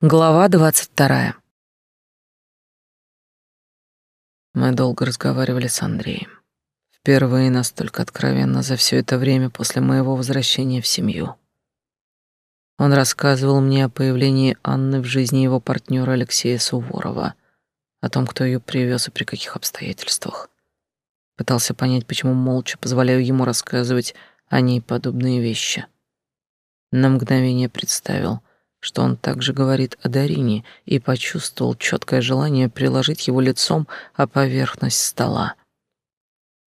Глава двадцать вторая. Мы долго разговаривали с Андреем. Впервые настолько откровенно за все это время после моего возвращения в семью. Он рассказывал мне о появлении Анны в жизни его партнера Алексея Суворова, о том, кто ее привез и при каких обстоятельствах. Пытался понять, почему молча позволяю ему рассказывать о ней подобные вещи. На мгновение представил — что он также говорит о Дарине и почувствовал четкое желание приложить его лицом о поверхность стола.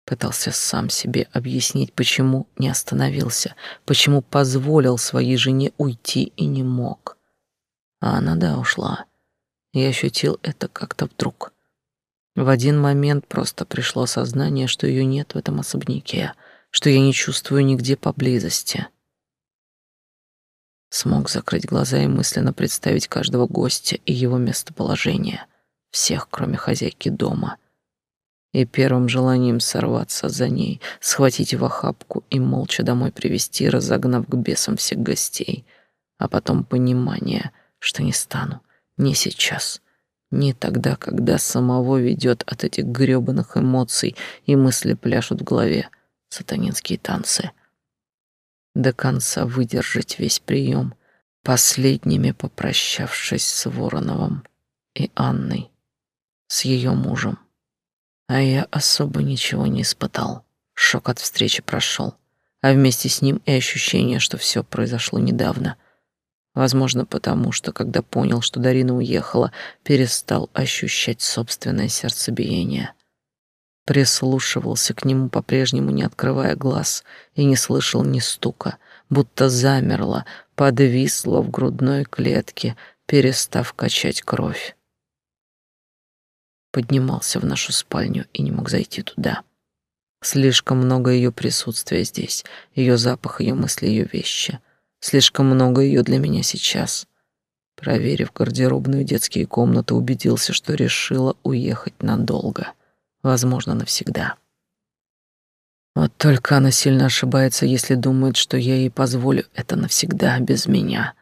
Пытался сам себе объяснить, почему не остановился, почему позволил своей жене уйти и не мог. А она, да, ушла. Я ощутил это как-то вдруг. В один момент просто пришло сознание, что ее нет в этом особняке, что я не чувствую нигде поблизости. Смог закрыть глаза и мысленно представить каждого гостя и его местоположение, всех, кроме хозяйки дома. И первым желанием сорваться за ней, схватить в охапку и молча домой привести, разогнав к бесам всех гостей, а потом понимание, что не стану, не сейчас, не тогда, когда самого ведет от этих грёбаных эмоций и мысли пляшут в голове сатанинские танцы — до конца выдержать весь прием, последними попрощавшись с Вороновым и Анной, с ее мужем. А я особо ничего не испытал. Шок от встречи прошел, а вместе с ним и ощущение, что все произошло недавно. Возможно, потому что, когда понял, что Дарина уехала, перестал ощущать собственное сердцебиение — прислушивался к нему по-прежнему, не открывая глаз, и не слышал ни стука, будто замерла, подвисла в грудной клетке, перестав качать кровь. Поднимался в нашу спальню и не мог зайти туда. Слишком много ее присутствия здесь, ее запах, ее мысли, ее вещи. Слишком много ее для меня сейчас. Проверив гардеробную детские комнаты, убедился, что решила уехать надолго возможно, навсегда. Вот только она сильно ошибается, если думает, что я ей позволю это навсегда без меня.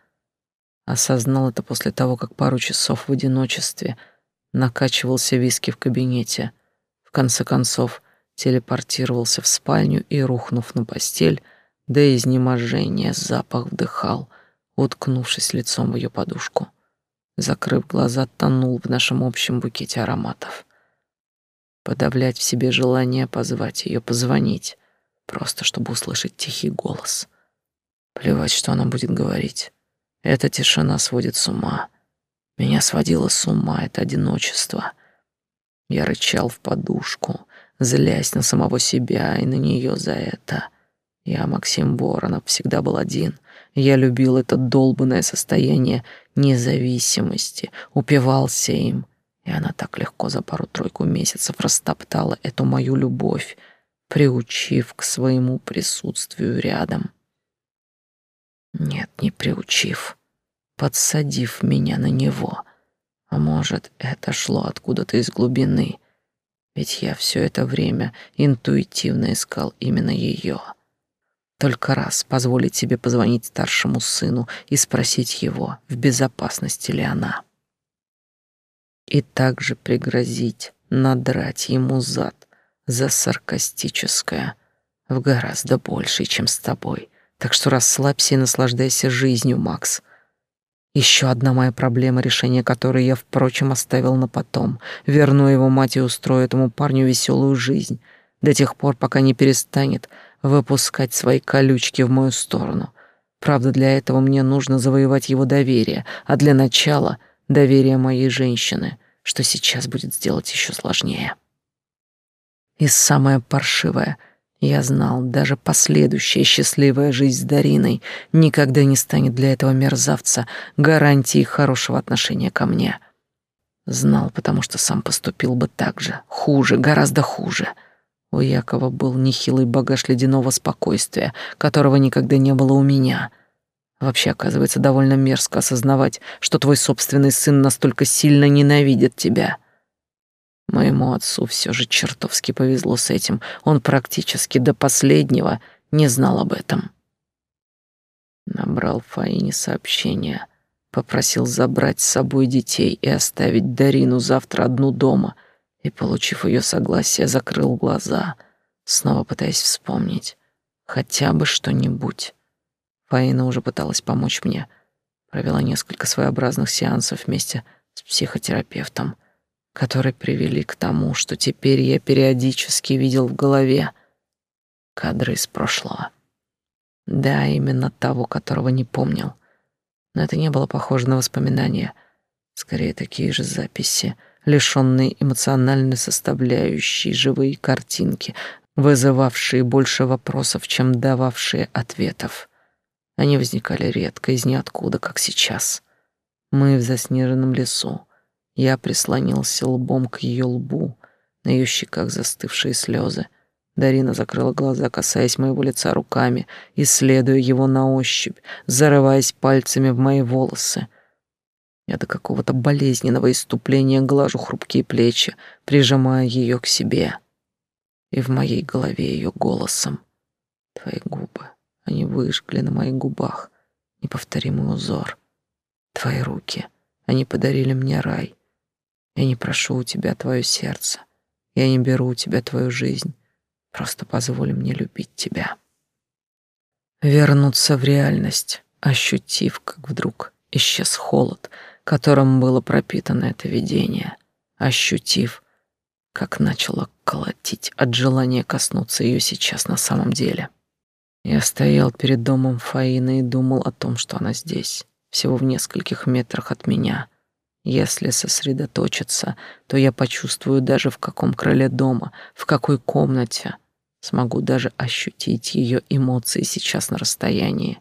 Осознал это после того, как пару часов в одиночестве накачивался виски в кабинете. В конце концов, телепортировался в спальню и, рухнув на постель, до изнеможения запах вдыхал, уткнувшись лицом в ее подушку. Закрыв глаза, тонул в нашем общем букете ароматов подавлять в себе желание позвать ее, позвонить, просто чтобы услышать тихий голос. Плевать, что она будет говорить. Эта тишина сводит с ума. Меня сводило с ума это одиночество. Я рычал в подушку, злясь на самого себя и на нее за это. Я, Максим Воронов, всегда был один. Я любил это долбанное состояние независимости, упивался им, и она так легко за пару-тройку месяцев растоптала эту мою любовь, приучив к своему присутствию рядом. Нет, не приучив, подсадив меня на него. А может, это шло откуда-то из глубины, ведь я все это время интуитивно искал именно ее. Только раз позволить себе позвонить старшему сыну и спросить его, в безопасности ли она и также пригрозить надрать ему зад за саркастическое в гораздо большей, чем с тобой. Так что расслабься и наслаждайся жизнью, Макс. Еще одна моя проблема, решение которой я, впрочем, оставил на потом. Верну его мать и устрою этому парню веселую жизнь до тех пор, пока не перестанет выпускать свои колючки в мою сторону. Правда, для этого мне нужно завоевать его доверие, а для начала — доверие моей женщины, что сейчас будет сделать еще сложнее. И самое паршивое, я знал, даже последующая счастливая жизнь с Дариной никогда не станет для этого мерзавца гарантией хорошего отношения ко мне. Знал, потому что сам поступил бы так же, хуже, гораздо хуже. У Якова был нехилый багаж ледяного спокойствия, которого никогда не было у меня — Вообще, оказывается, довольно мерзко осознавать, что твой собственный сын настолько сильно ненавидит тебя. Моему отцу все же чертовски повезло с этим. Он практически до последнего не знал об этом. Набрал Фаине сообщение, Попросил забрать с собой детей и оставить Дарину завтра одну дома, и, получив ее согласие, закрыл глаза, снова пытаясь вспомнить хотя бы что-нибудь. Фаина уже пыталась помочь мне, провела несколько своеобразных сеансов вместе с психотерапевтом, которые привели к тому, что теперь я периодически видел в голове кадры из прошлого. Да, именно того, которого не помнил. Но это не было похоже на воспоминания, скорее такие же записи, лишённые эмоциональной составляющей, живые картинки, вызывавшие больше вопросов, чем дававшие ответов. Они возникали редко, из ниоткуда, как сейчас. Мы в заснеженном лесу. Я прислонился лбом к ее лбу, на ее щеках застывшие слезы — Дарина закрыла глаза, касаясь моего лица руками, исследуя его на ощупь, зарываясь пальцами в мои волосы. Я до какого-то болезненного иступления глажу хрупкие плечи, прижимая ее к себе. И в моей голове ее голосом. Твои губы, они выжгли на моих губах неповторимый узор. Твои руки, они подарили мне рай. Я не прошу у тебя твое сердце. Я не беру у тебя твою жизнь. Просто позволь мне любить тебя. Вернуться в реальность, ощутив, как вдруг исчез холод, которым было пропитано это видение, ощутив, как начало колотить от желания коснуться ее сейчас на самом деле. Я стоял перед домом Фаины и думал о том, что она здесь, всего в нескольких метрах от меня — если сосредоточиться, то я почувствую даже в каком крыле дома, в какой комнате. Смогу даже ощутить ее эмоции сейчас на расстоянии.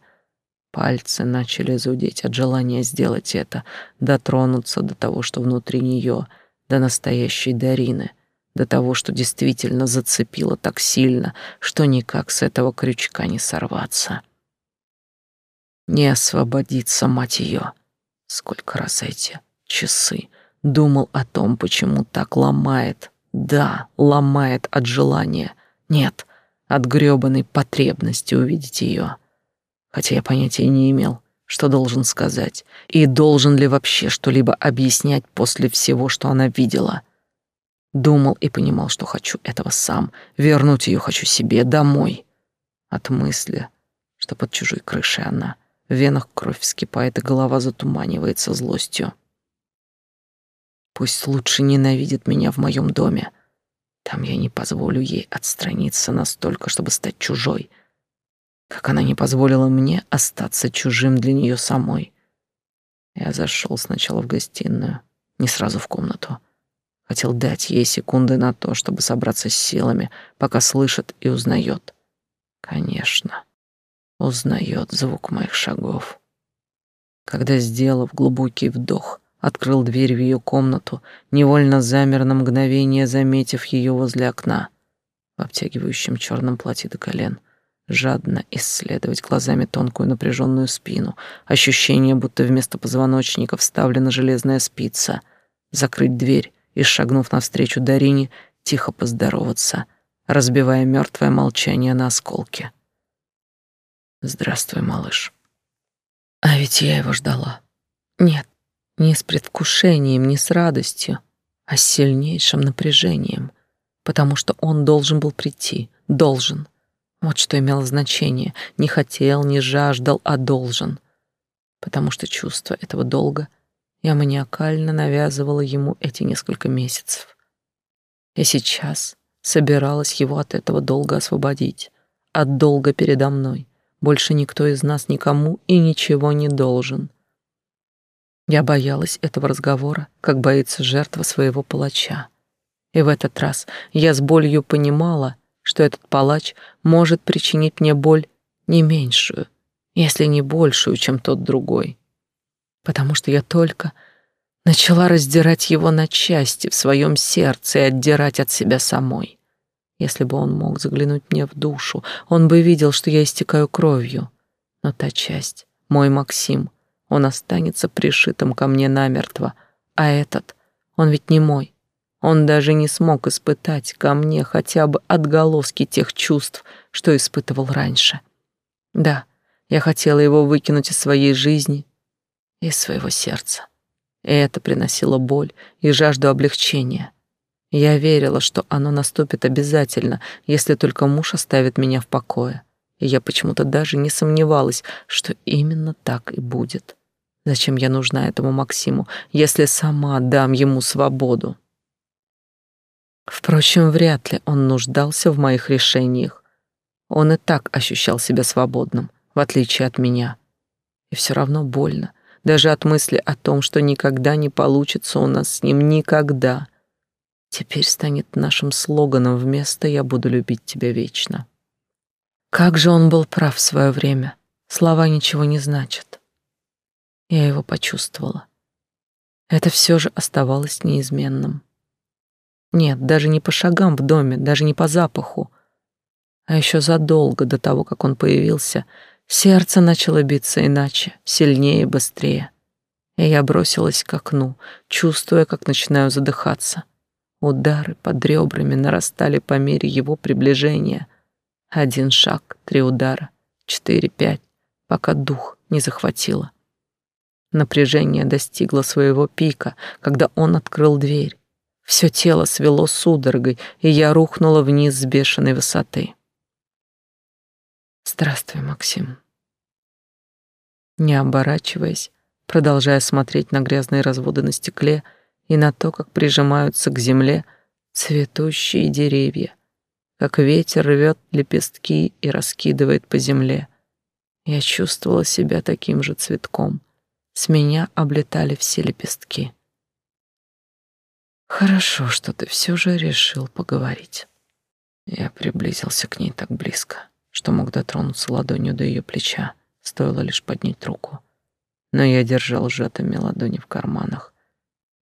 Пальцы начали зудеть от желания сделать это, дотронуться до того, что внутри нее, до настоящей Дарины, до того, что действительно зацепило так сильно, что никак с этого крючка не сорваться. Не освободиться, мать ее. Сколько раз эти часы. Думал о том, почему так ломает. Да, ломает от желания. Нет, от грёбаной потребности увидеть ее. Хотя я понятия не имел, что должен сказать, и должен ли вообще что-либо объяснять после всего, что она видела. Думал и понимал, что хочу этого сам, вернуть ее хочу себе домой. От мысли, что под чужой крышей она, в венах кровь вскипает и голова затуманивается злостью. Пусть лучше ненавидит меня в моем доме. Там я не позволю ей отстраниться настолько, чтобы стать чужой, как она не позволила мне остаться чужим для нее самой. Я зашел сначала в гостиную, не сразу в комнату. Хотел дать ей секунды на то, чтобы собраться с силами, пока слышит и узнает. Конечно, узнает звук моих шагов. Когда, сделав глубокий вдох, открыл дверь в ее комнату, невольно замер на мгновение, заметив ее возле окна, в обтягивающем черном платье до колен, жадно исследовать глазами тонкую напряженную спину, ощущение, будто вместо позвоночника вставлена железная спица, закрыть дверь и, шагнув навстречу Дарине, тихо поздороваться, разбивая мертвое молчание на осколки. «Здравствуй, малыш». А ведь я его ждала. Нет, не с предвкушением, не с радостью, а с сильнейшим напряжением, потому что он должен был прийти, должен. Вот что имело значение. Не хотел, не жаждал, а должен. Потому что чувство этого долга я маниакально навязывала ему эти несколько месяцев. И сейчас собиралась его от этого долга освободить, от долга передо мной. Больше никто из нас никому и ничего не должен. Я боялась этого разговора, как боится жертва своего палача. И в этот раз я с болью понимала, что этот палач может причинить мне боль не меньшую, если не большую, чем тот другой. Потому что я только начала раздирать его на части в своем сердце и отдирать от себя самой. Если бы он мог заглянуть мне в душу, он бы видел, что я истекаю кровью. Но та часть, мой Максим, он останется пришитым ко мне намертво. А этот, он ведь не мой. Он даже не смог испытать ко мне хотя бы отголоски тех чувств, что испытывал раньше. Да, я хотела его выкинуть из своей жизни. Из своего сердца. И это приносило боль и жажду облегчения. Я верила, что оно наступит обязательно, если только муж оставит меня в покое. И я почему-то даже не сомневалась, что именно так и будет. Зачем я нужна этому Максиму, если сама дам ему свободу? Впрочем, вряд ли он нуждался в моих решениях. Он и так ощущал себя свободным, в отличие от меня. И все равно больно, даже от мысли о том, что никогда не получится у нас с ним никогда. Теперь станет нашим слоганом вместо «Я буду любить тебя вечно». Как же он был прав в свое время. Слова ничего не значат. Я его почувствовала. Это все же оставалось неизменным. Нет, даже не по шагам в доме, даже не по запаху. А еще задолго до того, как он появился, сердце начало биться иначе, сильнее и быстрее. И я бросилась к окну, чувствуя, как начинаю задыхаться. Удары под ребрами нарастали по мере его приближения. Один шаг, три удара, четыре, пять, пока дух не захватило. Напряжение достигло своего пика, когда он открыл дверь. Все тело свело судорогой, и я рухнула вниз с бешеной высоты. «Здравствуй, Максим». Не оборачиваясь, продолжая смотреть на грязные разводы на стекле и на то, как прижимаются к земле цветущие деревья, как ветер рвет лепестки и раскидывает по земле. Я чувствовала себя таким же цветком. С меня облетали все лепестки. Хорошо, что ты все же решил поговорить. Я приблизился к ней так близко, что мог дотронуться ладонью до ее плеча, стоило лишь поднять руку. Но я держал сжатыми ладони в карманах,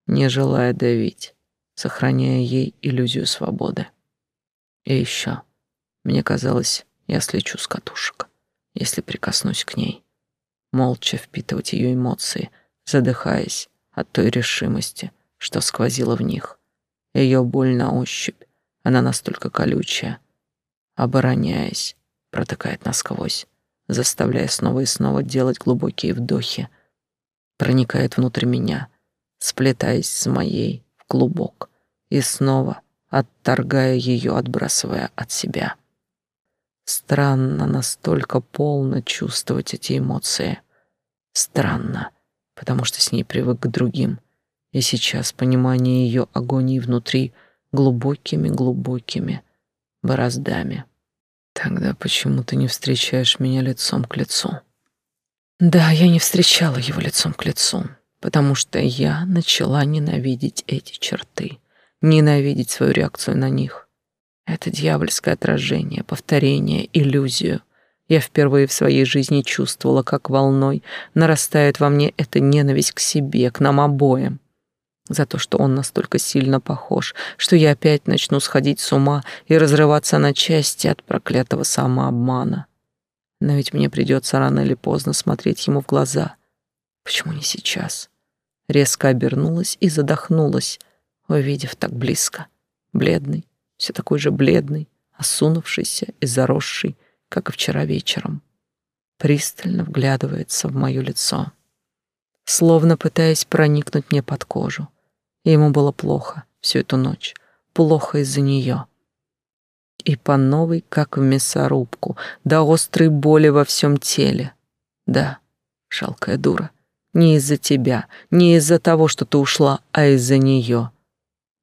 не желая давить, сохраняя ей иллюзию свободы. И еще, мне казалось, я слечу с катушек, если прикоснусь к ней, молча впитывать ее эмоции, задыхаясь от той решимости, что сквозило в них. Ее боль на ощупь, она настолько колючая, обороняясь, протыкает насквозь, заставляя снова и снова делать глубокие вдохи, проникает внутрь меня, сплетаясь с моей в клубок и снова отторгая ее, отбрасывая от себя. Странно настолько полно чувствовать эти эмоции. Странно, потому что с ней привык к другим, и сейчас понимание ее агонии внутри глубокими-глубокими бороздами. Тогда почему ты не встречаешь меня лицом к лицу? Да, я не встречала его лицом к лицу, потому что я начала ненавидеть эти черты, ненавидеть свою реакцию на них. Это дьявольское отражение, повторение, иллюзию. Я впервые в своей жизни чувствовала, как волной нарастает во мне эта ненависть к себе, к нам обоим за то, что он настолько сильно похож, что я опять начну сходить с ума и разрываться на части от проклятого самообмана. Но ведь мне придется рано или поздно смотреть ему в глаза. Почему не сейчас? Резко обернулась и задохнулась, увидев так близко. Бледный, все такой же бледный, осунувшийся и заросший, как и вчера вечером. Пристально вглядывается в мое лицо, словно пытаясь проникнуть мне под кожу и ему было плохо всю эту ночь, плохо из-за нее. И по новой, как в мясорубку, до острой боли во всем теле. Да, жалкая дура, не из-за тебя, не из-за того, что ты ушла, а из-за нее.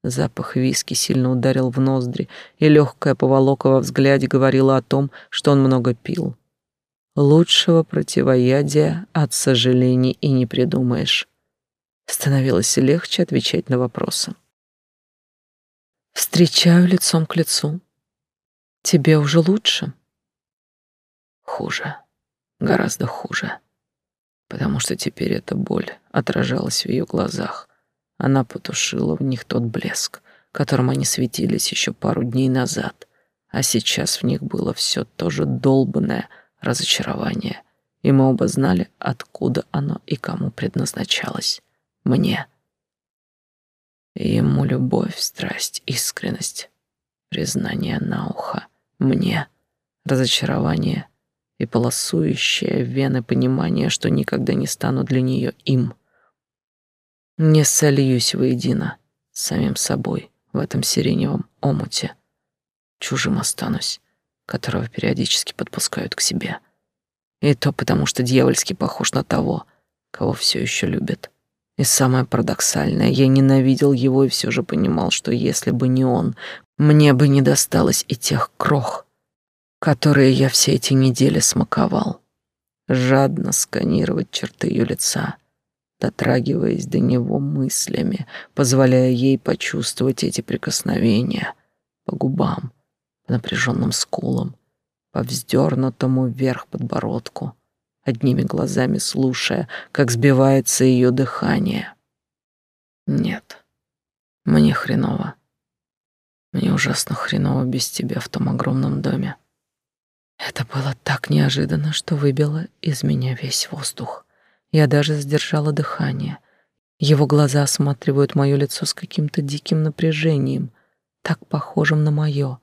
Запах виски сильно ударил в ноздри, и легкая поволока во взгляде говорила о том, что он много пил. Лучшего противоядия от сожалений и не придумаешь. Становилось легче отвечать на вопросы. Встречаю лицом к лицу. Тебе уже лучше? Хуже. Гораздо хуже. Потому что теперь эта боль отражалась в ее глазах. Она потушила в них тот блеск, которым они светились еще пару дней назад, а сейчас в них было все то же долбанное разочарование, и мы оба знали, откуда оно и кому предназначалось мне. Ему любовь, страсть, искренность, признание на ухо. Мне разочарование, и полосующее вены понимание, что никогда не стану для нее им. Не сольюсь воедино с самим собой в этом сиреневом омуте. Чужим останусь, которого периодически подпускают к себе. И то потому, что дьявольски похож на того, кого все еще любят. И самое парадоксальное, я ненавидел его и все же понимал, что если бы не он, мне бы не досталось и тех крох, которые я все эти недели смаковал. Жадно сканировать черты ее лица, дотрагиваясь до него мыслями, позволяя ей почувствовать эти прикосновения по губам, по напряженным скулам, по вздернутому вверх подбородку, одними глазами слушая, как сбивается ее дыхание. Нет, мне хреново. Мне ужасно хреново без тебя в том огромном доме. Это было так неожиданно, что выбило из меня весь воздух. Я даже сдержала дыхание. Его глаза осматривают мое лицо с каким-то диким напряжением, так похожим на мое.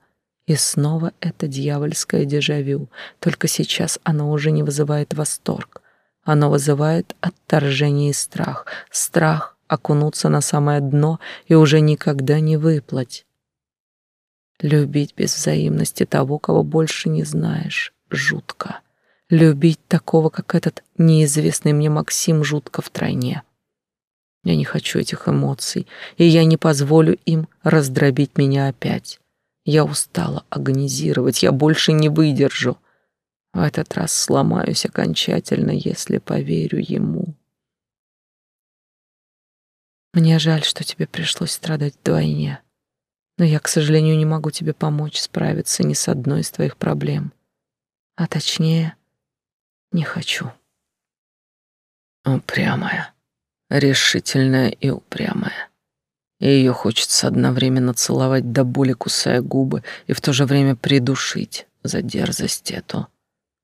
И снова это дьявольское дежавю, только сейчас оно уже не вызывает восторг. Оно вызывает отторжение и страх. Страх окунуться на самое дно и уже никогда не выплыть. Любить без взаимности того, кого больше не знаешь, жутко. Любить такого, как этот неизвестный мне Максим, жутко втройне. Я не хочу этих эмоций, и я не позволю им раздробить меня опять. Я устала агонизировать, я больше не выдержу. В этот раз сломаюсь окончательно, если поверю ему. Мне жаль, что тебе пришлось страдать вдвойне, но я, к сожалению, не могу тебе помочь справиться ни с одной из твоих проблем. А точнее, не хочу. Упрямая, решительная и упрямая и ее хочется одновременно целовать до боли, кусая губы, и в то же время придушить за дерзость эту.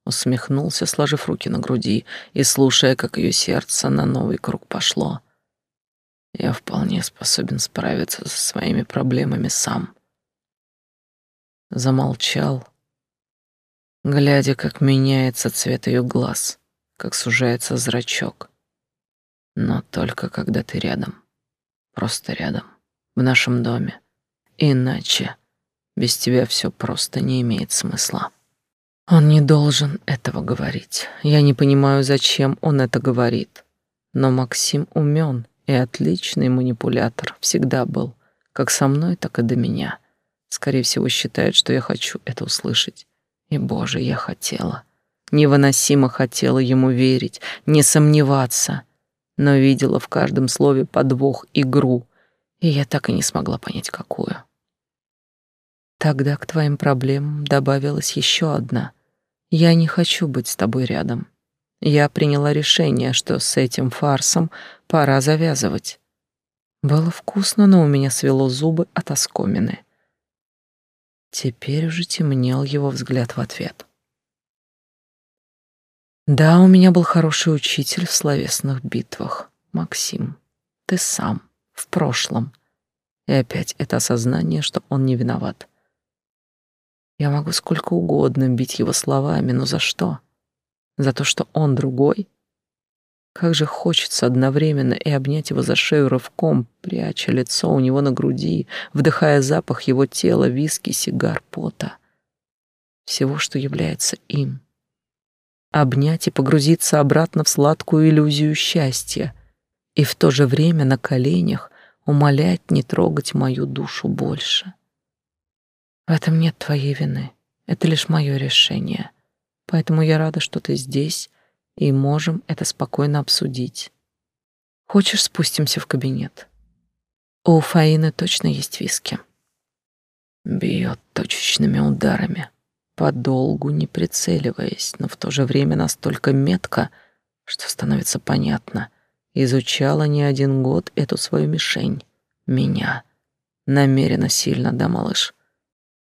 Усмехнулся, сложив руки на груди и слушая, как ее сердце на новый круг пошло. Я вполне способен справиться со своими проблемами сам. Замолчал, глядя, как меняется цвет ее глаз, как сужается зрачок. Но только когда ты рядом просто рядом, в нашем доме. Иначе без тебя все просто не имеет смысла. Он не должен этого говорить. Я не понимаю, зачем он это говорит. Но Максим умен и отличный манипулятор всегда был, как со мной, так и до меня. Скорее всего, считает, что я хочу это услышать. И, боже, я хотела. Невыносимо хотела ему верить, не сомневаться но видела в каждом слове подвох, игру, и я так и не смогла понять, какую. Тогда к твоим проблемам добавилась еще одна. Я не хочу быть с тобой рядом. Я приняла решение, что с этим фарсом пора завязывать. Было вкусно, но у меня свело зубы от оскомины. Теперь уже темнел его взгляд в ответ. Да, у меня был хороший учитель в словесных битвах. Максим, ты сам, в прошлом. И опять это осознание, что он не виноват. Я могу сколько угодно бить его словами, но за что? За то, что он другой? Как же хочется одновременно и обнять его за шею рывком, пряча лицо у него на груди, вдыхая запах его тела, виски, сигар, пота. Всего, что является им обнять и погрузиться обратно в сладкую иллюзию счастья, и в то же время на коленях умолять не трогать мою душу больше. В этом нет твоей вины, это лишь мое решение, поэтому я рада, что ты здесь, и можем это спокойно обсудить. Хочешь, спустимся в кабинет? У Фаины точно есть виски. Бьет точечными ударами подолгу не прицеливаясь, но в то же время настолько метко, что становится понятно. Изучала не один год эту свою мишень, меня. Намеренно сильно, да, малыш?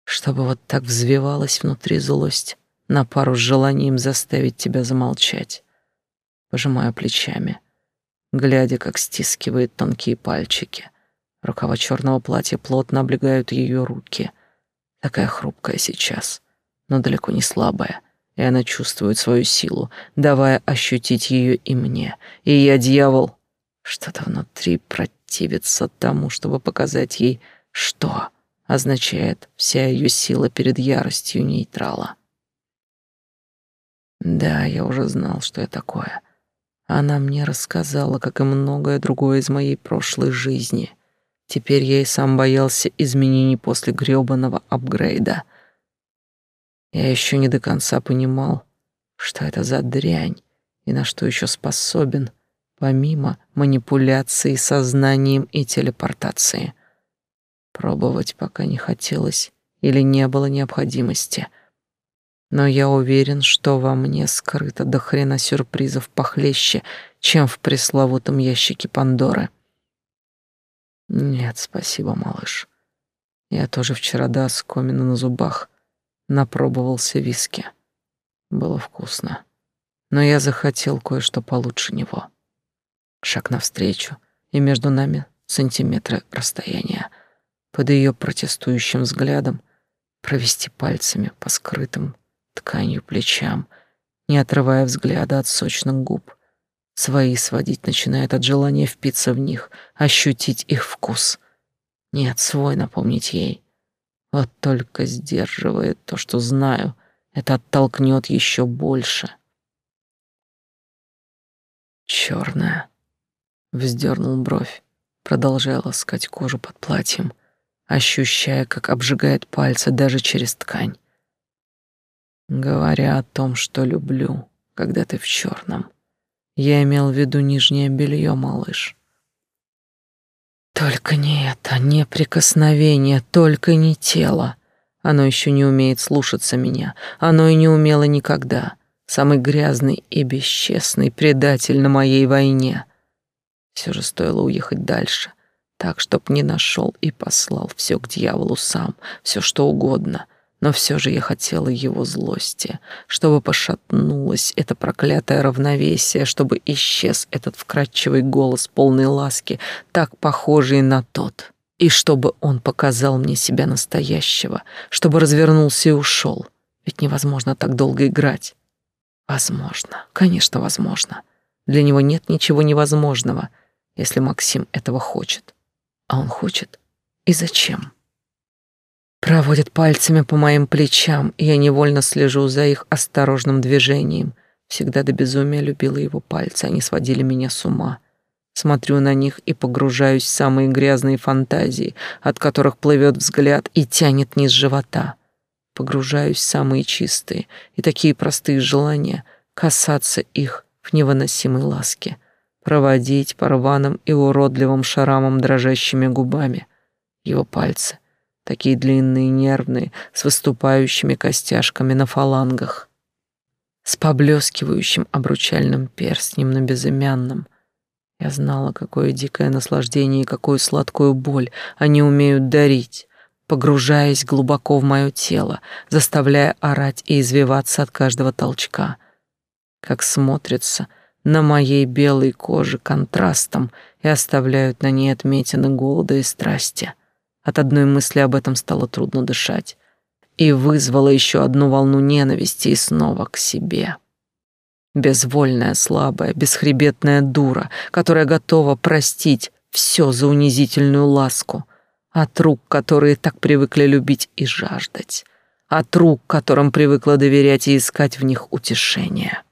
Чтобы вот так взвивалась внутри злость, на пару с желанием заставить тебя замолчать. Пожимаю плечами, глядя, как стискивает тонкие пальчики. Рукава черного платья плотно облегают ее руки. Такая хрупкая сейчас — но далеко не слабая и она чувствует свою силу, давая ощутить ее и мне. И я, дьявол, что-то внутри противится тому, чтобы показать ей, что означает вся ее сила перед яростью нейтрала. Да, я уже знал, что я такое. Она мне рассказала, как и многое другое из моей прошлой жизни. Теперь я и сам боялся изменений после грёбаного апгрейда. Я еще не до конца понимал, что это за дрянь и на что еще способен, помимо манипуляции сознанием и телепортации. Пробовать пока не хотелось или не было необходимости. Но я уверен, что во мне скрыто до хрена сюрпризов похлеще, чем в пресловутом ящике Пандоры. Нет, спасибо, малыш. Я тоже вчера до оскомина на зубах напробовался виски. Было вкусно. Но я захотел кое-что получше него. Шаг навстречу, и между нами сантиметры расстояния. Под ее протестующим взглядом провести пальцами по скрытым тканью плечам, не отрывая взгляда от сочных губ. Свои сводить начинает от желания впиться в них, ощутить их вкус. Нет, свой напомнить ей. Вот только сдерживает то, что знаю, это оттолкнет еще больше. Черная. Вздернул бровь, продолжая ласкать кожу под платьем, ощущая, как обжигает пальцы даже через ткань. Говоря о том, что люблю, когда ты в черном, я имел в виду нижнее белье, малыш. Только не это, не прикосновение, только не тело. Оно еще не умеет слушаться меня, оно и не умело никогда. Самый грязный и бесчестный предатель на моей войне. Все же стоило уехать дальше, так, чтоб не нашел и послал все к дьяволу сам, все что угодно — но все же я хотела его злости, чтобы пошатнулось это проклятое равновесие, чтобы исчез этот вкрадчивый голос полной ласки, так похожий на тот, и чтобы он показал мне себя настоящего, чтобы развернулся и ушел. Ведь невозможно так долго играть. Возможно, конечно, возможно. Для него нет ничего невозможного, если Максим этого хочет. А он хочет. И зачем? Проводит пальцами по моим плечам, и я невольно слежу за их осторожным движением. Всегда до безумия любила его пальцы, они сводили меня с ума. Смотрю на них и погружаюсь в самые грязные фантазии, от которых плывет взгляд и тянет низ живота. Погружаюсь в самые чистые и такие простые желания касаться их в невыносимой ласке, проводить по рваным и уродливым шарамам дрожащими губами. Его пальцы — такие длинные нервные, с выступающими костяшками на фалангах, с поблескивающим обручальным перстнем на безымянном. Я знала, какое дикое наслаждение и какую сладкую боль они умеют дарить, погружаясь глубоко в мое тело, заставляя орать и извиваться от каждого толчка. Как смотрится на моей белой коже контрастом и оставляют на ней отметины голода и страсти — от одной мысли об этом стало трудно дышать и вызвало еще одну волну ненависти и снова к себе. Безвольная, слабая, бесхребетная дура, которая готова простить все за унизительную ласку, от рук, которые так привыкли любить и жаждать, от рук, которым привыкла доверять и искать в них утешение.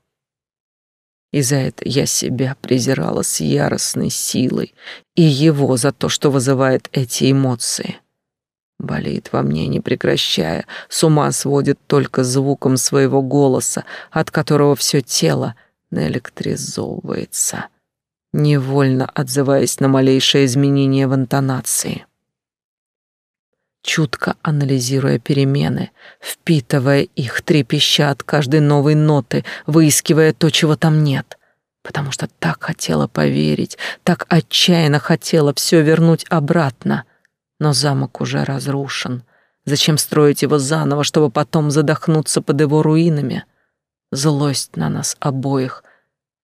И за это я себя презирала с яростной силой, и его за то, что вызывает эти эмоции. Болит во мне, не прекращая, с ума сводит только звуком своего голоса, от которого все тело наэлектризовывается, невольно отзываясь на малейшее изменение в интонации чутко анализируя перемены, впитывая их, трепеща от каждой новой ноты, выискивая то, чего там нет. Потому что так хотела поверить, так отчаянно хотела все вернуть обратно. Но замок уже разрушен. Зачем строить его заново, чтобы потом задохнуться под его руинами? Злость на нас обоих,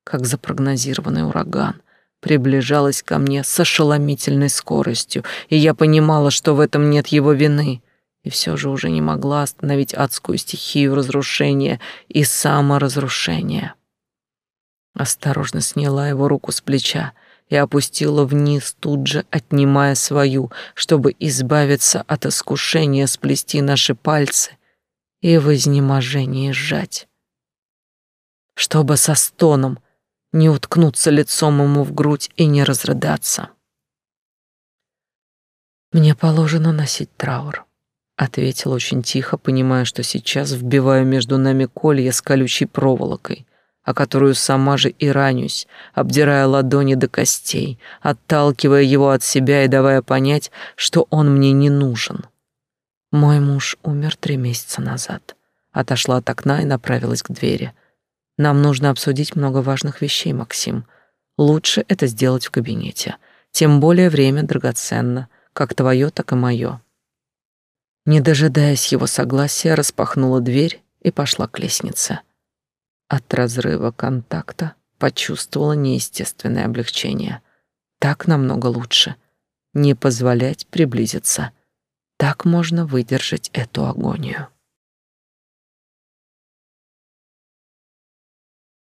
как запрогнозированный ураган приближалась ко мне с ошеломительной скоростью, и я понимала, что в этом нет его вины. и все же уже не могла остановить адскую стихию разрушения и саморазрушения. Осторожно сняла его руку с плеча и опустила вниз, тут же отнимая свою, чтобы избавиться от искушения сплести наши пальцы и в изнеможении сжать. Чтобы со стоном не уткнуться лицом ему в грудь и не разрыдаться. Мне положено носить траур ответил очень тихо, понимая, что сейчас вбиваю между нами колья с колючей проволокой, о которую сама же и ранюсь, обдирая ладони до костей, отталкивая его от себя и давая понять, что он мне не нужен. Мой муж умер три месяца назад. Отошла от окна и направилась к двери. Нам нужно обсудить много важных вещей, Максим. Лучше это сделать в кабинете. Тем более время драгоценно, как твое, так и мое. Не дожидаясь его согласия, распахнула дверь и пошла к лестнице. От разрыва контакта почувствовала неестественное облегчение. Так намного лучше. Не позволять приблизиться. Так можно выдержать эту агонию.